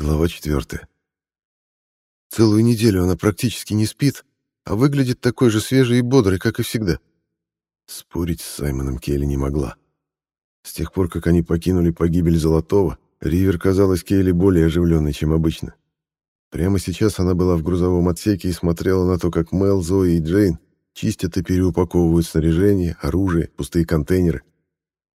Глава четвертая. Целую неделю она практически не спит, а выглядит такой же свежей и бодрой, как и всегда. Спорить с Саймоном Кейли не могла. С тех пор, как они покинули погибель Золотого, Ривер казалась Кейли более оживленной, чем обычно. Прямо сейчас она была в грузовом отсеке и смотрела на то, как Мел, Зои и Джейн чистят и переупаковывают снаряжение, оружие, пустые контейнеры.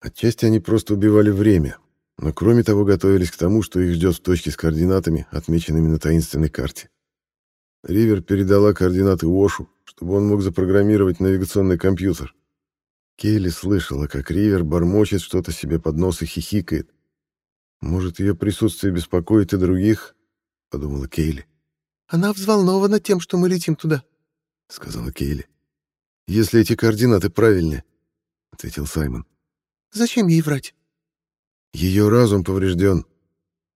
Отчасти они просто убивали время, но кроме того готовились к тому, что их ждет в точке с координатами, отмеченными на таинственной карте. Ривер передала координаты Уошу, чтобы он мог запрограммировать навигационный компьютер. Кейли слышала, как Ривер бормочет что-то себе под нос и хихикает. «Может, ее присутствие беспокоит и других?» — подумала Кейли. «Она взволнована тем, что мы летим туда», — сказала Кейли. «Если эти координаты правильные», — ответил Саймон. «Зачем ей врать?» Ее разум поврежден.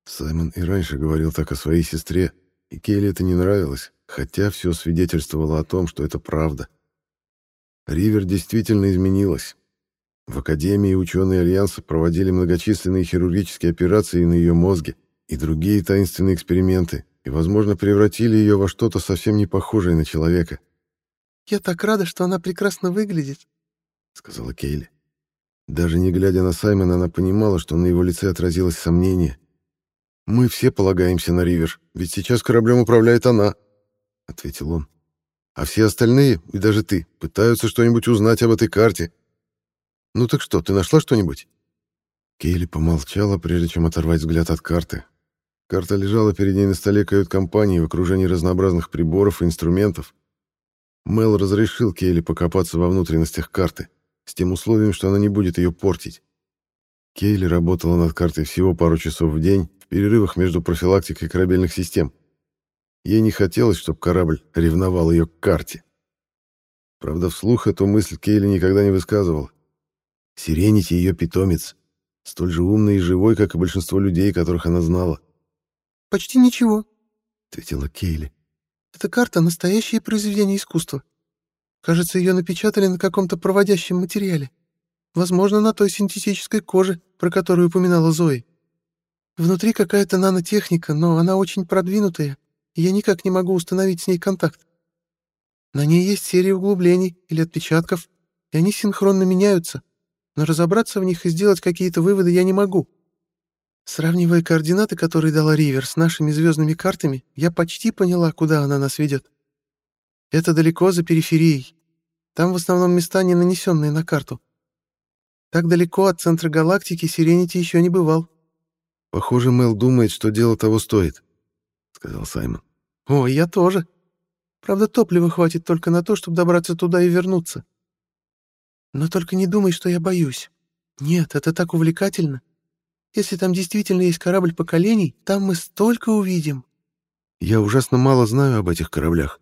Саймон и раньше говорил так о своей сестре, и Кейли это не нравилось, хотя все свидетельствовало о том, что это правда. Ривер действительно изменилась. В Академии ученые Альянса проводили многочисленные хирургические операции на ее мозге и другие таинственные эксперименты, и, возможно, превратили ее во что-то совсем не похожее на человека. «Я так рада, что она прекрасно выглядит», — сказала Кейли. Даже не глядя на Саймона, она понимала, что на его лице отразилось сомнение. «Мы все полагаемся на Ривер, ведь сейчас кораблем управляет она», — ответил он. «А все остальные, и даже ты, пытаются что-нибудь узнать об этой карте. Ну так что, ты нашла что-нибудь?» Кейли помолчала, прежде чем оторвать взгляд от карты. Карта лежала перед ней на столе кают-компании в окружении разнообразных приборов и инструментов. Мел разрешил Кейли покопаться во внутренностях карты с тем условием, что она не будет ее портить. Кейли работала над картой всего пару часов в день, в перерывах между профилактикой корабельных систем. Ей не хотелось, чтобы корабль ревновал ее к карте. Правда, вслух эту мысль Кейли никогда не высказывала. Сиренити ее питомец, столь же умный и живой, как и большинство людей, которых она знала. «Почти ничего», — ответила Кейли. «Эта карта — настоящее произведение искусства. Кажется, ее напечатали на каком-то проводящем материале. Возможно, на той синтетической коже, про которую упоминала Зои. Внутри какая-то нанотехника, но она очень продвинутая, и я никак не могу установить с ней контакт. На ней есть серия углублений или отпечатков, и они синхронно меняются, но разобраться в них и сделать какие-то выводы я не могу. Сравнивая координаты, которые дала Ривер, с нашими звездными картами, я почти поняла, куда она нас ведет. Это далеко за периферией. Там в основном места, не нанесенные на карту. Так далеко от центра галактики Сиренити еще не бывал. «Похоже, Мел думает, что дело того стоит», — сказал Саймон. «О, я тоже. Правда, топлива хватит только на то, чтобы добраться туда и вернуться. Но только не думай, что я боюсь. Нет, это так увлекательно. Если там действительно есть корабль поколений, там мы столько увидим». «Я ужасно мало знаю об этих кораблях»,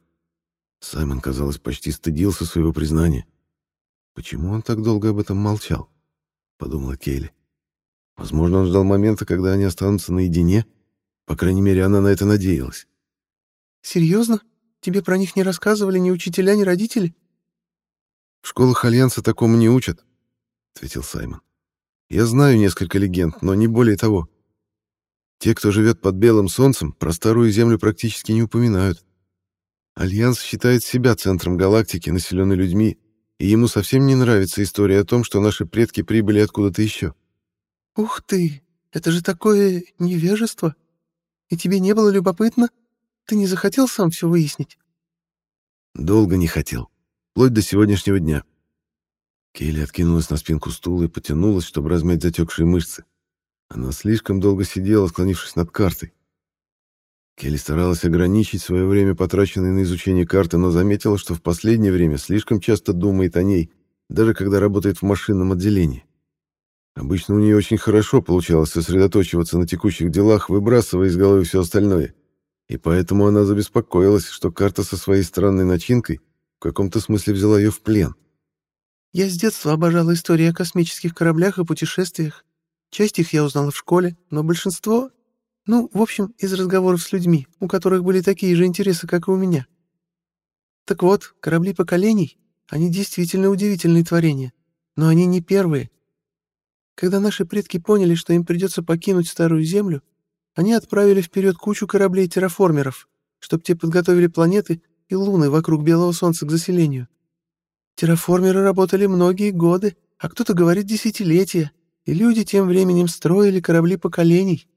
Саймон, казалось, почти стыдился своего признания. «Почему он так долго об этом молчал?» — подумала Кейли. «Возможно, он ждал момента, когда они останутся наедине. По крайней мере, она на это надеялась». «Серьезно? Тебе про них не рассказывали ни учителя, ни родители?» «В школах Альянса такому не учат», — ответил Саймон. «Я знаю несколько легенд, но не более того. Те, кто живет под белым солнцем, про старую землю практически не упоминают. Альянс считает себя центром галактики, населенной людьми, и ему совсем не нравится история о том, что наши предки прибыли откуда-то еще. «Ух ты! Это же такое невежество! И тебе не было любопытно? Ты не захотел сам все выяснить?» «Долго не хотел. Вплоть до сегодняшнего дня». Кейли откинулась на спинку стула и потянулась, чтобы размять затекшие мышцы. Она слишком долго сидела, склонившись над картой. Келли старалась ограничить свое время, потраченное на изучение карты, но заметила, что в последнее время слишком часто думает о ней, даже когда работает в машинном отделении. Обычно у нее очень хорошо получалось сосредоточиваться на текущих делах, выбрасывая из головы все остальное. И поэтому она забеспокоилась, что карта со своей странной начинкой в каком-то смысле взяла ее в плен. «Я с детства обожала истории о космических кораблях и путешествиях. Часть их я узнала в школе, но большинство ну, в общем, из разговоров с людьми, у которых были такие же интересы, как и у меня. Так вот, корабли поколений, они действительно удивительные творения, но они не первые. Когда наши предки поняли, что им придется покинуть Старую Землю, Они отправили вперед кучу кораблей-терраформеров, чтобы те подготовили планеты и луны вокруг Белого Солнца к заселению. Терраформеры работали многие годы, а кто-то говорит десятилетия, и люди тем временем строили корабли поколений.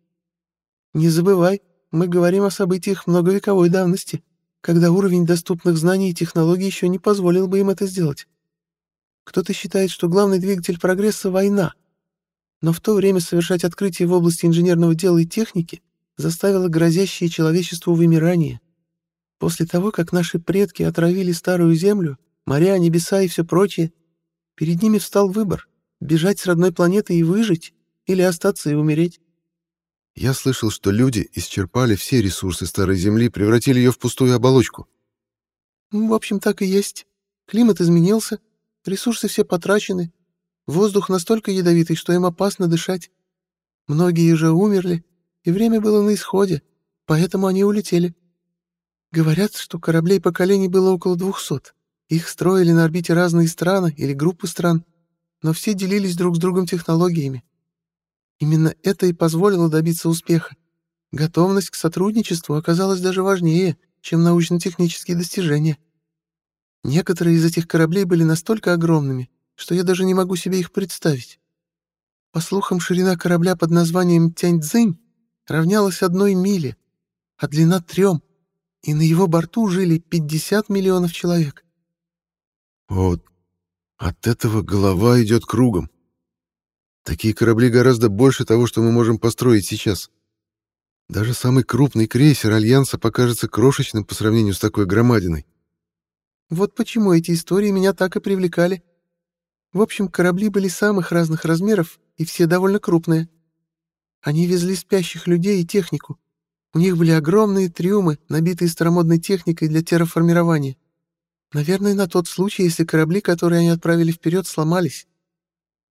Не забывай, мы говорим о событиях многовековой давности, когда уровень доступных знаний и технологий еще не позволил бы им это сделать. Кто-то считает, что главный двигатель прогресса — война. Но в то время совершать открытия в области инженерного дела и техники заставило грозящее человечеству вымирание. После того, как наши предки отравили Старую Землю, моря, небеса и все прочее, перед ними встал выбор — бежать с родной планеты и выжить или остаться и умереть. Я слышал, что люди исчерпали все ресурсы Старой Земли, превратили ее в пустую оболочку. В общем, так и есть. Климат изменился, ресурсы все потрачены, воздух настолько ядовитый, что им опасно дышать. Многие уже умерли, и время было на исходе, поэтому они улетели. Говорят, что кораблей поколений было около двухсот. Их строили на орбите разные страны или группы стран, но все делились друг с другом технологиями. Именно это и позволило добиться успеха. Готовность к сотрудничеству оказалась даже важнее, чем научно-технические достижения. Некоторые из этих кораблей были настолько огромными, что я даже не могу себе их представить. По слухам, ширина корабля под названием Тяньцзинь равнялась одной миле, а длина — трем, и на его борту жили 50 миллионов человек. Вот от этого голова идет кругом. Такие корабли гораздо больше того, что мы можем построить сейчас. Даже самый крупный крейсер Альянса покажется крошечным по сравнению с такой громадиной. Вот почему эти истории меня так и привлекали. В общем, корабли были самых разных размеров, и все довольно крупные. Они везли спящих людей и технику. У них были огромные трюмы, набитые старомодной техникой для терраформирования. Наверное, на тот случай, если корабли, которые они отправили вперед, сломались.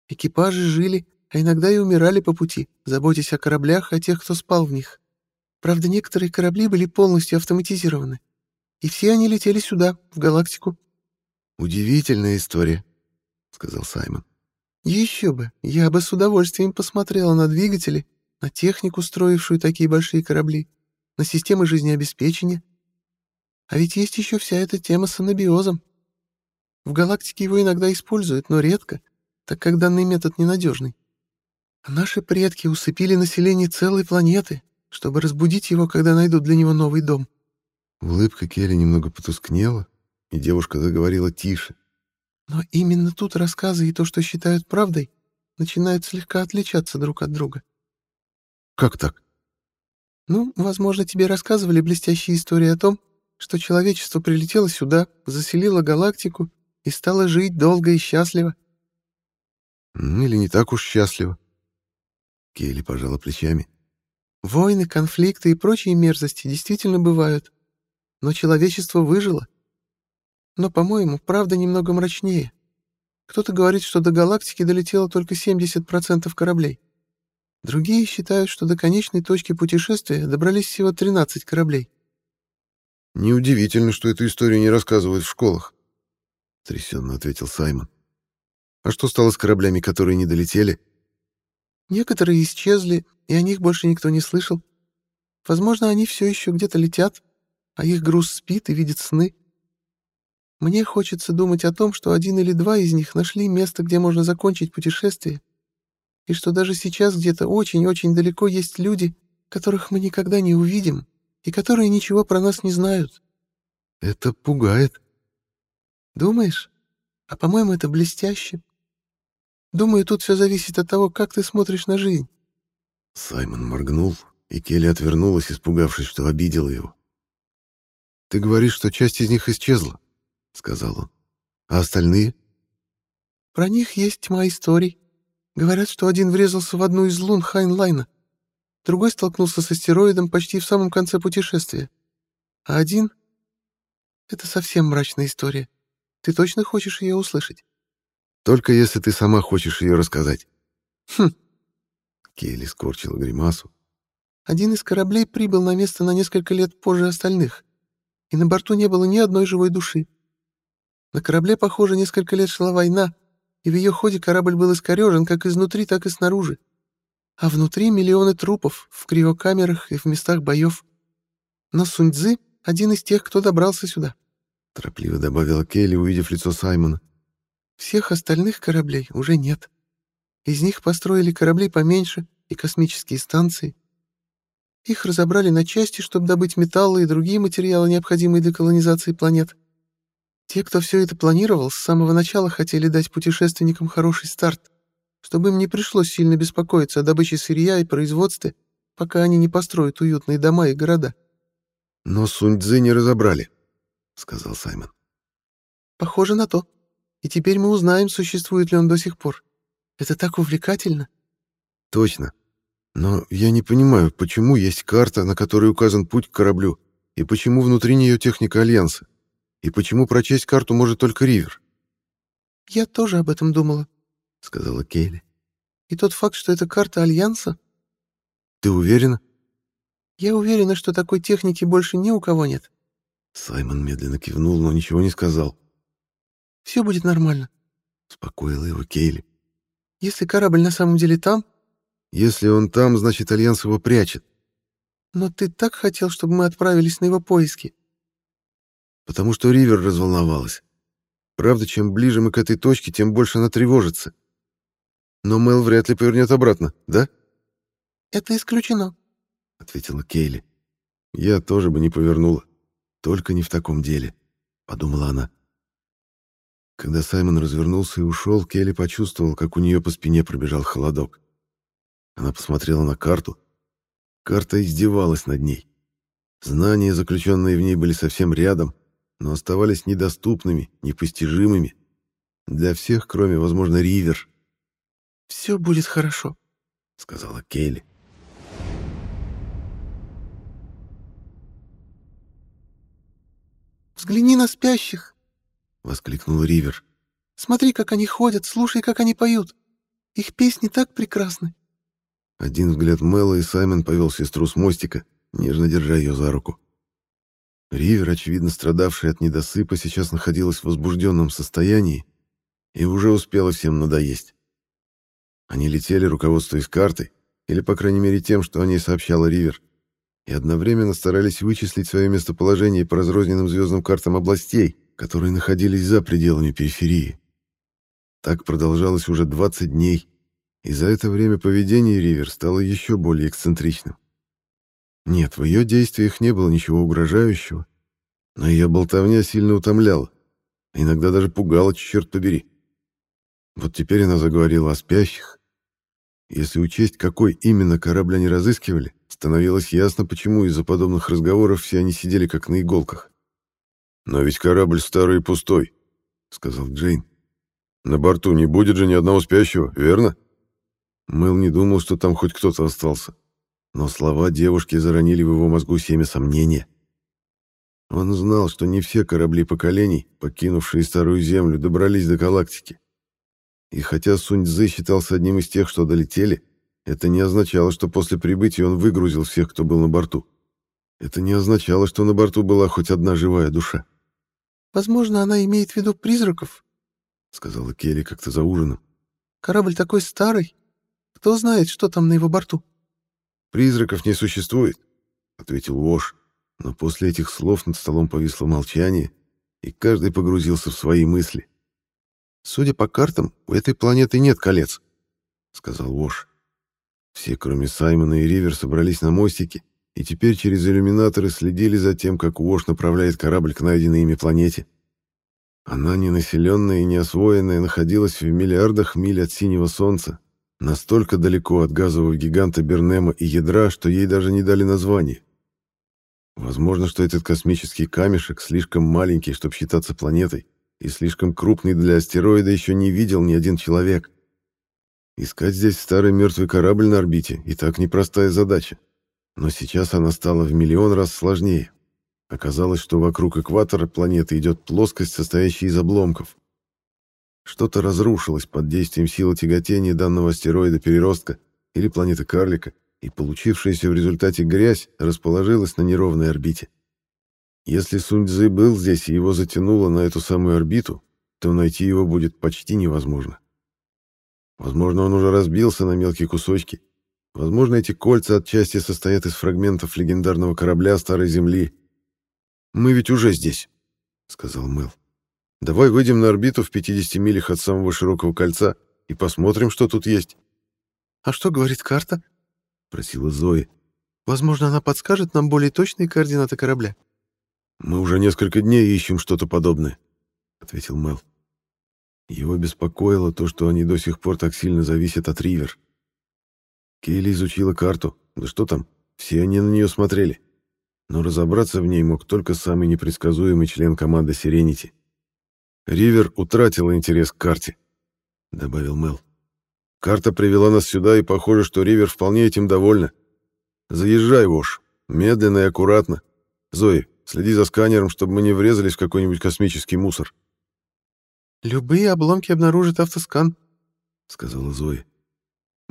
Экипажи жили, а иногда и умирали по пути, заботясь о кораблях, о тех, кто спал в них. Правда, некоторые корабли были полностью автоматизированы. И все они летели сюда, в галактику. «Удивительная история», — сказал Саймон. «Еще бы! Я бы с удовольствием посмотрела на двигатели, на технику, строившую такие большие корабли, на системы жизнеобеспечения. А ведь есть еще вся эта тема с анабиозом. В галактике его иногда используют, но редко, так как данный метод ненадежный. А наши предки усыпили население целой планеты, чтобы разбудить его, когда найдут для него новый дом. Улыбка Келли немного потускнела, и девушка заговорила тише. Но именно тут рассказы и то, что считают правдой, начинают слегка отличаться друг от друга. Как так? Ну, возможно, тебе рассказывали блестящие истории о том, что человечество прилетело сюда, заселило галактику и стало жить долго и счастливо. Или не так уж счастливо. Келли пожала плечами. Войны, конфликты и прочие мерзости действительно бывают. Но человечество выжило. Но, по-моему, правда немного мрачнее. Кто-то говорит, что до галактики долетело только 70% кораблей. Другие считают, что до конечной точки путешествия добрались всего 13 кораблей. «Неудивительно, что эту историю не рассказывают в школах», — трясенно ответил Саймон. А что стало с кораблями, которые не долетели? Некоторые исчезли, и о них больше никто не слышал. Возможно, они все еще где-то летят, а их груз спит и видит сны. Мне хочется думать о том, что один или два из них нашли место, где можно закончить путешествие, и что даже сейчас где-то очень-очень далеко есть люди, которых мы никогда не увидим и которые ничего про нас не знают. Это пугает. Думаешь? А по-моему, это блестяще. Думаю, тут все зависит от того, как ты смотришь на жизнь». Саймон моргнул, и Келли отвернулась, испугавшись, что обидела его. «Ты говоришь, что часть из них исчезла», — сказал он. «А остальные?» «Про них есть тьма историй. Говорят, что один врезался в одну из лун Хайнлайна, другой столкнулся с астероидом почти в самом конце путешествия. А один... Это совсем мрачная история. Ты точно хочешь ее услышать?» Только если ты сама хочешь ее рассказать. Хм. Кейли скорчила гримасу. Один из кораблей прибыл на место на несколько лет позже остальных, и на борту не было ни одной живой души. На корабле, похоже, несколько лет шла война, и в ее ходе корабль был искорежен как изнутри, так и снаружи. А внутри миллионы трупов в криокамерах и в местах боев. Но Суньцзы — один из тех, кто добрался сюда. Торопливо добавила Келли, увидев лицо Саймона. Всех остальных кораблей уже нет. Из них построили корабли поменьше и космические станции. Их разобрали на части, чтобы добыть металлы и другие материалы, необходимые для колонизации планет. Те, кто все это планировал, с самого начала хотели дать путешественникам хороший старт, чтобы им не пришлось сильно беспокоиться о добыче сырья и производстве, пока они не построят уютные дома и города. «Но Сунь-Дзы не разобрали», — сказал Саймон. «Похоже на то. И теперь мы узнаем, существует ли он до сих пор. Это так увлекательно». «Точно. Но я не понимаю, почему есть карта, на которой указан путь к кораблю, и почему внутри нее техника Альянса, и почему прочесть карту может только Ривер». «Я тоже об этом думала», — сказала Кейли. «И тот факт, что это карта Альянса...» «Ты уверена?» «Я уверена, что такой техники больше ни у кого нет». Саймон медленно кивнул, но ничего не сказал. «Все будет нормально», — успокоила его Кейли. «Если корабль на самом деле там...» «Если он там, значит, Альянс его прячет». «Но ты так хотел, чтобы мы отправились на его поиски». «Потому что Ривер разволновалась. Правда, чем ближе мы к этой точке, тем больше она тревожится. Но Мел вряд ли повернет обратно, да?» «Это исключено», — ответила Кейли. «Я тоже бы не повернула. Только не в таком деле», — подумала она. Когда Саймон развернулся и ушел, Келли почувствовал, как у нее по спине пробежал холодок. Она посмотрела на карту. Карта издевалась над ней. Знания, заключенные в ней, были совсем рядом, но оставались недоступными, непостижимыми. Для всех, кроме, возможно, Ривер. «Все будет хорошо», — сказала Кейли. «Взгляни на спящих!» — воскликнул Ривер. «Смотри, как они ходят, слушай, как они поют. Их песни так прекрасны». Один взгляд Мэла, и Саймон повел сестру с мостика, нежно держа ее за руку. Ривер, очевидно страдавший от недосыпа, сейчас находилась в возбужденном состоянии и уже успела всем надоесть. Они летели, руководствуясь картой, или, по крайней мере, тем, что о ней сообщала Ривер и одновременно старались вычислить свое местоположение по разрозненным звездным картам областей, которые находились за пределами периферии. Так продолжалось уже 20 дней, и за это время поведение Ривер стало еще более эксцентричным. Нет, в ее действиях не было ничего угрожающего, но ее болтовня сильно утомляла, иногда даже пугала, черт побери. Вот теперь она заговорила о спящих. Если учесть, какой именно корабль они разыскивали, Становилось ясно, почему из-за подобных разговоров все они сидели как на иголках. «Но ведь корабль старый и пустой», — сказал Джейн. «На борту не будет же ни одного спящего, верно?» Мэл не думал, что там хоть кто-то остался. Но слова девушки заронили в его мозгу семя сомнения. Он знал, что не все корабли поколений, покинувшие Старую Землю, добрались до галактики. И хотя Сунь-Цзы считался одним из тех, что долетели, это не означало, что после прибытия он выгрузил всех, кто был на борту. Это не означало, что на борту была хоть одна живая душа. «Возможно, она имеет в виду призраков», — сказала Келли как-то за ужином. «Корабль такой старый. Кто знает, что там на его борту?» «Призраков не существует», — ответил Уош. Но после этих слов над столом повисло молчание, и каждый погрузился в свои мысли. «Судя по картам, у этой планеты нет колец», — сказал Уош. Все, кроме Саймона и Ривер, собрались на мостике и теперь через иллюминаторы следили за тем, как Уош направляет корабль к найденной ими планете. Она, ненаселенная и неосвоенная, находилась в миллиардах миль от синего солнца, настолько далеко от газового гиганта Бернема и ядра, что ей даже не дали название. Возможно, что этот космический камешек слишком маленький, чтобы считаться планетой, и слишком крупный для астероида еще не видел ни один человек. Искать здесь старый мертвый корабль на орбите и так непростая задача. Но сейчас она стала в миллион раз сложнее. Оказалось, что вокруг экватора планеты идет плоскость, состоящая из обломков. Что-то разрушилось под действием силы тяготения данного астероида переростка или планеты карлика, и получившаяся в результате грязь расположилась на неровной орбите. Если Сунь-Дзы был здесь и его затянуло на эту самую орбиту, то найти его будет почти невозможно. Возможно, он уже разбился на мелкие кусочки, Возможно, эти кольца отчасти состоят из фрагментов легендарного корабля Старой Земли. «Мы ведь уже здесь», — сказал Мэл. «Давай выйдем на орбиту в 50 милях от самого широкого кольца и посмотрим, что тут есть». «А что говорит карта?» — просила Зои. «Возможно, она подскажет нам более точные координаты корабля». «Мы уже несколько дней ищем что-то подобное», — ответил Мэл. Его беспокоило то, что они до сих пор так сильно зависят от Ривер. Кейли изучила карту. Да что там, все они на нее смотрели. Но разобраться в ней мог только самый непредсказуемый член команды Сиренити. «Ривер утратила интерес к карте», — добавил Мел. «Карта привела нас сюда, и похоже, что Ривер вполне этим довольна. Заезжай, Вош, медленно и аккуратно. Зои, следи за сканером, чтобы мы не врезались в какой-нибудь космический мусор». «Любые обломки обнаружит автоскан», — сказала Зои.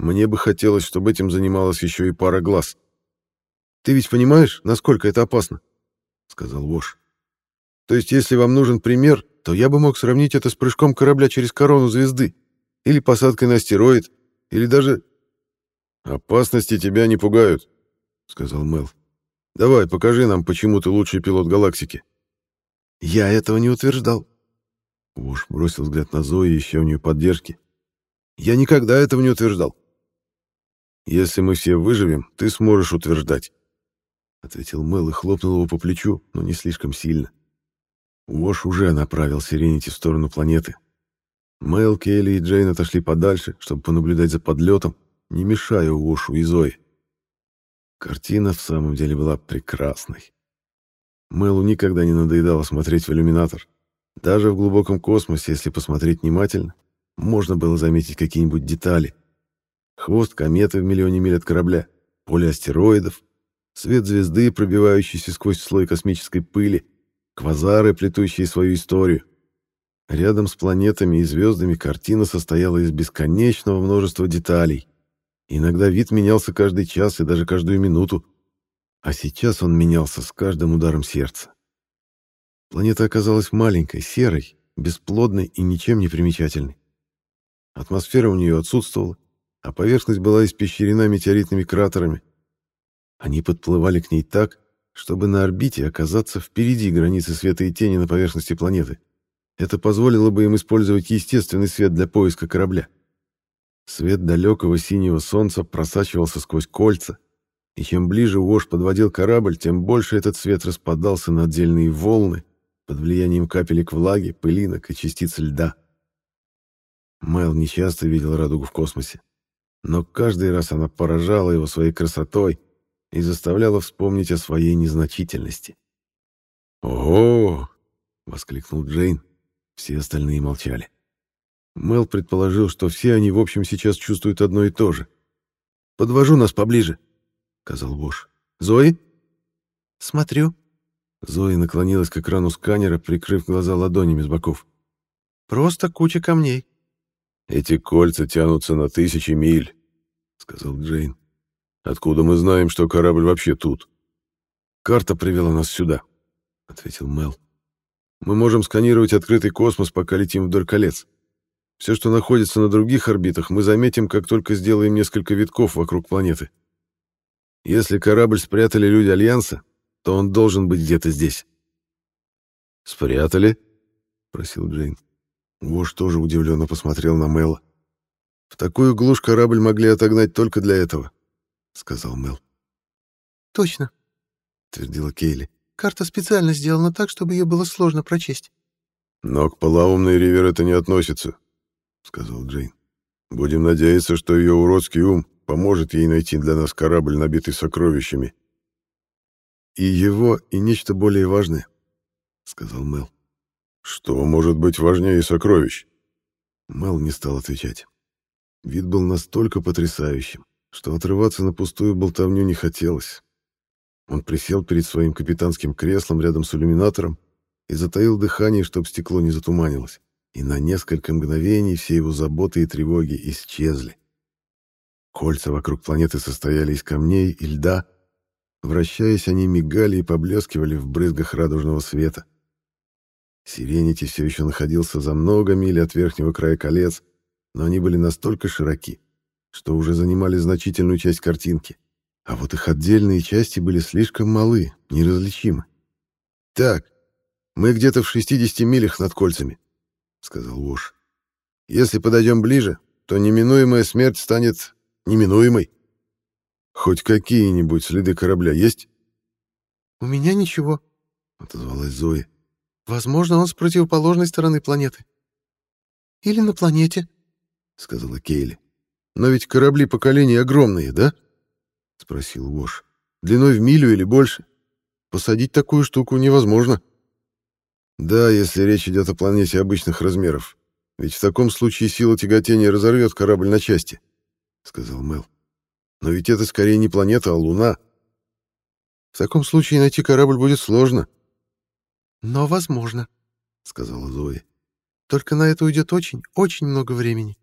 Мне бы хотелось, чтобы этим занималась еще и пара глаз. Ты ведь понимаешь, насколько это опасно? сказал Вош. То есть, если вам нужен пример, то я бы мог сравнить это с прыжком корабля через корону звезды, или посадкой на астероид, или даже... «Опасности тебя не пугают», — сказал Мел. «Давай, покажи нам, почему ты лучший пилот галактики». «Я этого не утверждал». Вош бросил взгляд на Зои, ища у нее поддержки. «Я никогда этого не утверждал. Если мы все выживем, ты сможешь утверждать. Ответил Мэл и хлопнул его по плечу, но не слишком сильно. Уош уже направил Сиренити в сторону планеты. Мэл, Келли и Джейн отошли подальше, чтобы понаблюдать за подлетом, не мешая Уошу и Зои. Картина в самом деле была прекрасной. Мэлу никогда не надоедало смотреть в иллюминатор. Даже в глубоком космосе, если посмотреть внимательно, можно было заметить какие-нибудь детали, хвост кометы в миллионе миль от корабля, поле астероидов, свет звезды, пробивающийся сквозь слой космической пыли, квазары, плетущие свою историю. Рядом с планетами и звездами картина состояла из бесконечного множества деталей. Иногда вид менялся каждый час и даже каждую минуту, а сейчас он менялся с каждым ударом сердца. Планета оказалась маленькой, серой, бесплодной и ничем не примечательной. Атмосфера у нее отсутствовала, а поверхность была испещрена метеоритными кратерами. Они подплывали к ней так, чтобы на орбите оказаться впереди границы света и тени на поверхности планеты. Это позволило бы им использовать естественный свет для поиска корабля. Свет далекого синего солнца просачивался сквозь кольца, и чем ближе Уош подводил корабль, тем больше этот свет распадался на отдельные волны под влиянием капелек влаги, пылинок и частиц льда. Мэл нечасто видел радугу в космосе но каждый раз она поражала его своей красотой и заставляла вспомнить о своей незначительности. «Ого!» — воскликнул Джейн. Все остальные молчали. Мел предположил, что все они, в общем, сейчас чувствуют одно и то же. «Подвожу нас поближе», — сказал Бош. «Зои?» «Смотрю». Зои наклонилась к экрану сканера, прикрыв глаза ладонями с боков. «Просто куча камней». «Эти кольца тянутся на тысячи миль», — сказал Джейн. «Откуда мы знаем, что корабль вообще тут?» «Карта привела нас сюда», — ответил Мел. «Мы можем сканировать открытый космос, пока летим вдоль колец. Все, что находится на других орбитах, мы заметим, как только сделаем несколько витков вокруг планеты. Если корабль спрятали люди Альянса, то он должен быть где-то здесь». «Спрятали?» — просил Джейн. Вош тоже удивленно посмотрел на Мэла. «В такую глушь корабль могли отогнать только для этого», — сказал Мэл. «Точно», — твердила Кейли. «Карта специально сделана так, чтобы ее было сложно прочесть». «Но к полоумной Ривер это не относится», — сказал Джейн. «Будем надеяться, что ее уродский ум поможет ей найти для нас корабль, набитый сокровищами». «И его, и нечто более важное», — сказал Мэл. Что может быть важнее сокровищ? Мэл не стал отвечать. Вид был настолько потрясающим, что отрываться на пустую болтовню не хотелось. Он присел перед своим капитанским креслом рядом с иллюминатором и затаил дыхание, чтобы стекло не затуманилось. И на несколько мгновений все его заботы и тревоги исчезли. Кольца вокруг планеты состояли из камней и льда. Вращаясь, они мигали и поблескивали в брызгах радужного света. Сиренити все еще находился за много миль от верхнего края колец, но они были настолько широки, что уже занимали значительную часть картинки. А вот их отдельные части были слишком малы, неразличимы. «Так, мы где-то в 60 милях над кольцами», — сказал Вош. «Если подойдем ближе, то неминуемая смерть станет неминуемой. Хоть какие-нибудь следы корабля есть?» «У меня ничего», — отозвалась Зоя. «Возможно, он с противоположной стороны планеты. Или на планете», — сказала Кейли. «Но ведь корабли поколений огромные, да?» — спросил Вош. «Длиной в милю или больше? Посадить такую штуку невозможно». «Да, если речь идет о планете обычных размеров. Ведь в таком случае сила тяготения разорвет корабль на части», — сказал Мел. «Но ведь это скорее не планета, а Луна. В таком случае найти корабль будет сложно». «Но возможно», — сказала Зоя. «Только на это уйдет очень, очень много времени».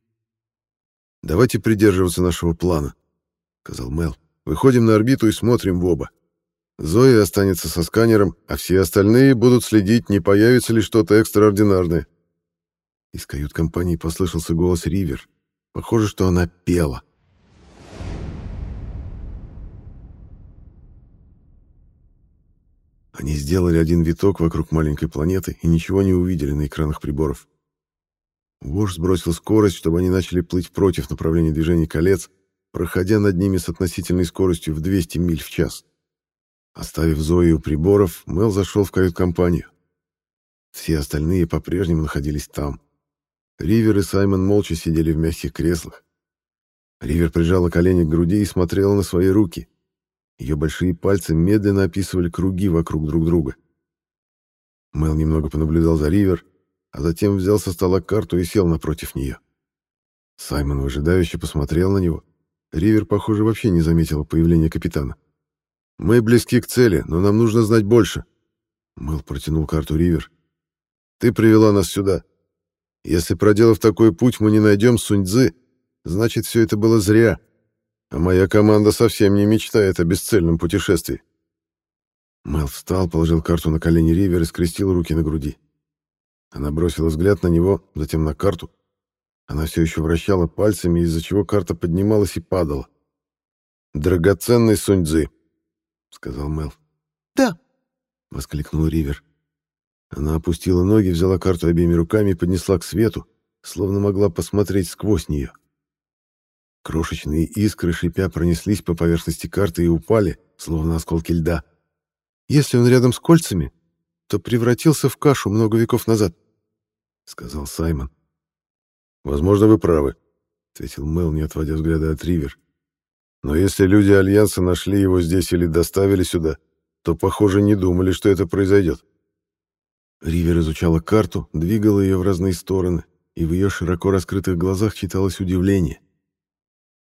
«Давайте придерживаться нашего плана», — сказал Мел. «Выходим на орбиту и смотрим в оба. Зоя останется со сканером, а все остальные будут следить, не появится ли что-то экстраординарное». Из кают-компании послышался голос Ривер. Похоже, что она пела. Они сделали один виток вокруг маленькой планеты и ничего не увидели на экранах приборов. Вож сбросил скорость, чтобы они начали плыть против направления движения колец, проходя над ними с относительной скоростью в 200 миль в час. Оставив Зои у приборов, Мел зашел в кают-компанию. Все остальные по-прежнему находились там. Ривер и Саймон молча сидели в мягких креслах. Ривер прижала колени к груди и смотрела на свои руки. Ее большие пальцы медленно описывали круги вокруг друг друга. Мел немного понаблюдал за Ривер, а затем взял со стола карту и сел напротив нее. Саймон выжидающе посмотрел на него. Ривер, похоже, вообще не заметила появления капитана. «Мы близки к цели, но нам нужно знать больше». Мэл протянул карту Ривер. «Ты привела нас сюда. Если, проделав такой путь, мы не найдем Суньцзы, значит, все это было зря. А моя команда совсем не мечтает о бесцельном путешествии». Мэл встал, положил карту на колени Ривер и скрестил руки на груди. Она бросила взгляд на него, затем на карту. Она все еще вращала пальцами, из-за чего карта поднималась и падала. «Драгоценный Суньцзы», — сказал Мел. «Да», — воскликнул Ривер. Она опустила ноги, взяла карту обеими руками и поднесла к свету, словно могла посмотреть сквозь нее. Крошечные искры, шипя, пронеслись по поверхности карты и упали, словно осколки льда. «Если он рядом с кольцами, то превратился в кашу много веков назад», — сказал Саймон. «Возможно, вы правы», — ответил Мел, не отводя взгляда от Ривер. «Но если люди Альянса нашли его здесь или доставили сюда, то, похоже, не думали, что это произойдет». Ривер изучала карту, двигала ее в разные стороны, и в ее широко раскрытых глазах читалось удивление.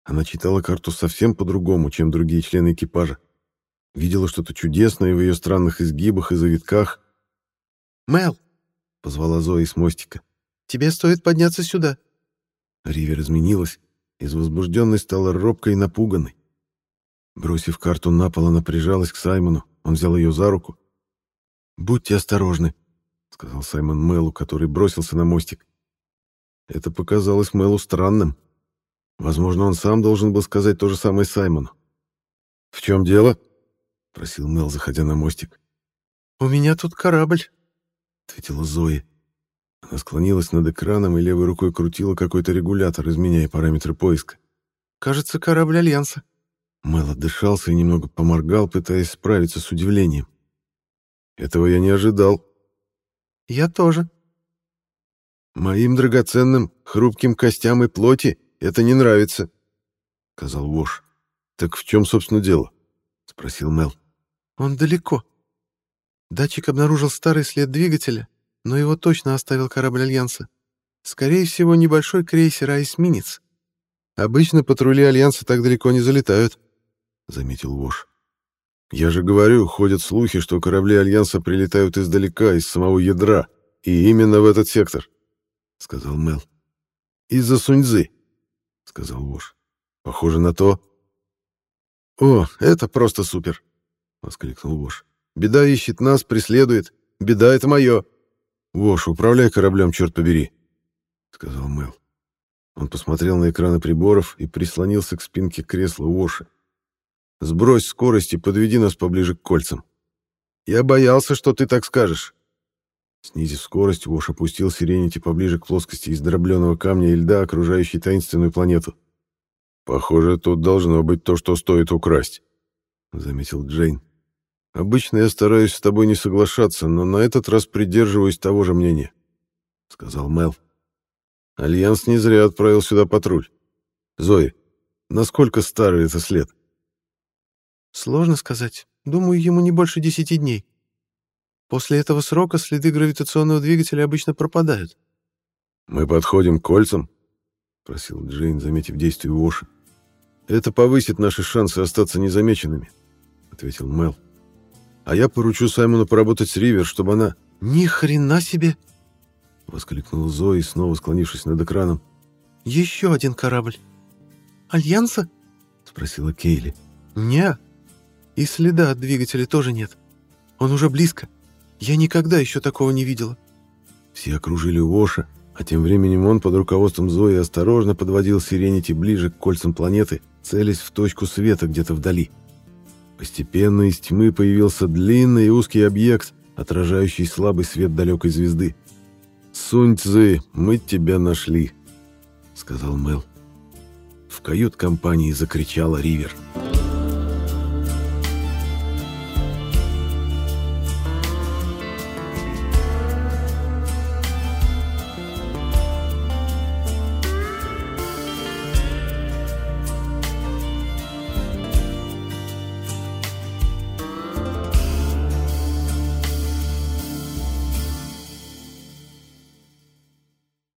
Она читала карту совсем по-другому, чем другие члены экипажа. Видела что-то чудесное в ее странных изгибах и завитках, «Мел!» — позвала Зои с мостика. «Тебе стоит подняться сюда». Ривер изменилась. Из возбужденной стала робкой и напуганной. Бросив карту на пол, она прижалась к Саймону. Он взял ее за руку. «Будьте осторожны», — сказал Саймон Мэлу, который бросился на мостик. Это показалось Мэлу странным. Возможно, он сам должен был сказать то же самое Саймону. «В чем дело?» — просил Мэл, заходя на мостик. «У меня тут корабль», — ответила Зои. Она склонилась над экраном и левой рукой крутила какой-то регулятор, изменяя параметры поиска. «Кажется, корабль Альянса». Мэл отдышался и немного поморгал, пытаясь справиться с удивлением. «Этого я не ожидал». «Я тоже». «Моим драгоценным, хрупким костям и плоти это не нравится», — сказал Вош. «Так в чем, собственно, дело?» — спросил Мел. «Он далеко», Датчик обнаружил старый след двигателя, но его точно оставил корабль Альянса. Скорее всего, небольшой крейсер, а эсминец. «Обычно патрули Альянса так далеко не залетают», — заметил Вош. «Я же говорю, ходят слухи, что корабли Альянса прилетают издалека, из самого ядра, и именно в этот сектор», — сказал Мел. «Из-за Суньзы», — сказал Вош. «Похоже на то». «О, это просто супер!» — воскликнул Вош. Беда ищет нас, преследует. Беда — это мое. Вош, управляй кораблем, черт побери, — сказал Мэл. Он посмотрел на экраны приборов и прислонился к спинке кресла Уоши. «Сбрось скорость и подведи нас поближе к кольцам. Я боялся, что ты так скажешь». Снизив скорость, Уош опустил Серенити поближе к плоскости из дробленого камня и льда, окружающей таинственную планету. «Похоже, тут должно быть то, что стоит украсть», — заметил Джейн. «Обычно я стараюсь с тобой не соглашаться, но на этот раз придерживаюсь того же мнения», — сказал Мэл. «Альянс не зря отправил сюда патруль. Зои, насколько старый это след?» «Сложно сказать. Думаю, ему не больше десяти дней. После этого срока следы гравитационного двигателя обычно пропадают». «Мы подходим к кольцам?» — просил Джейн, заметив действие Уоши. «Это повысит наши шансы остаться незамеченными», — ответил Мел. «А я поручу Саймону поработать с Ривер, чтобы она...» «Ни хрена себе!» — воскликнула Зои, снова склонившись над экраном. «Еще один корабль. Альянса?» — спросила Кейли. «Не. И следа от двигателя тоже нет. Он уже близко. Я никогда еще такого не видела». Все окружили Уоша, а тем временем он под руководством Зои осторожно подводил Сиренити ближе к кольцам планеты, целясь в точку света где-то вдали. Постепенно из тьмы появился длинный и узкий объект, отражающий слабый свет далекой звезды. «Сунь Цзы, мы тебя нашли», — сказал Мел. В кают-компании закричала Ривер. «Ривер».